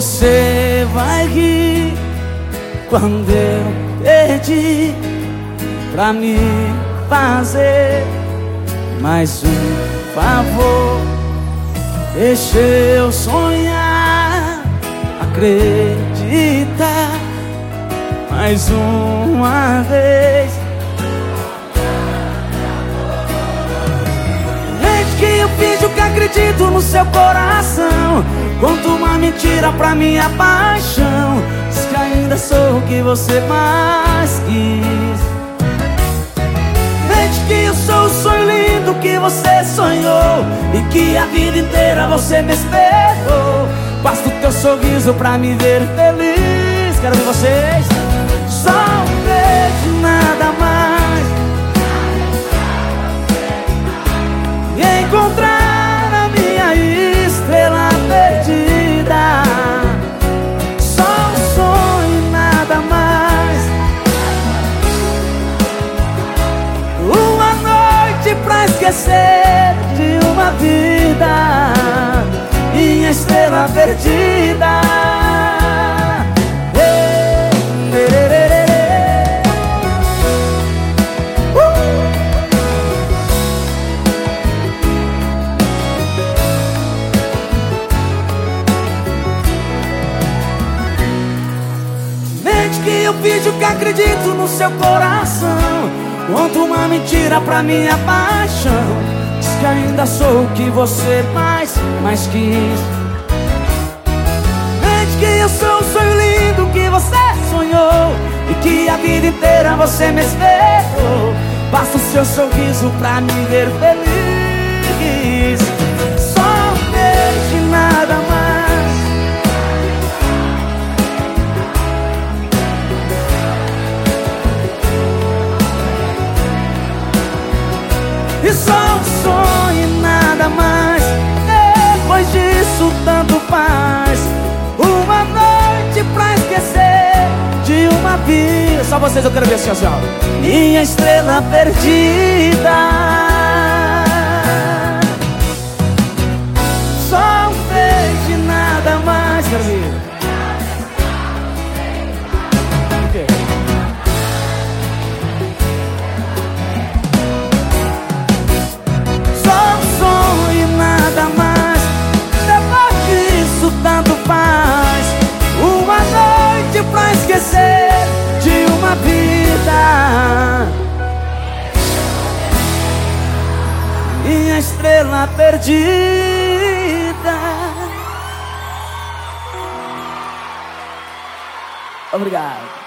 Você vai rir quando eu perdi pra me fazer mais um favor. Deixa eu sonhar, acreditar mais uma vez. Desde que eu finjo que acredito no seu coração, mentira pra minha paixão. Diz que ainda sou o que você mais quis. Desde que eu sou o sonho lindo que você sonhou E que a vida inteira você me esperou Basta o teu sorriso pra me ver feliz Quero ver vocês esquecer de uma vida Minha estrela perdida. Uh! Que eu finjo que acredito no seu coração Conto uma mentira pra minha paixão. Diz que ainda sou o que você mais, mais quis. Mente que eu sou o sonho lindo que você sonhou E que a vida inteira você me esperou. Basta o seu sorriso pra me ver feliz E só um sonho e nada mais. Depois disso tanto faz. Uma noite pra esquecer De uma vida. Só vocês eu quero ver assim, assim ó Minha estrela perdida estrela perdida. Obrigado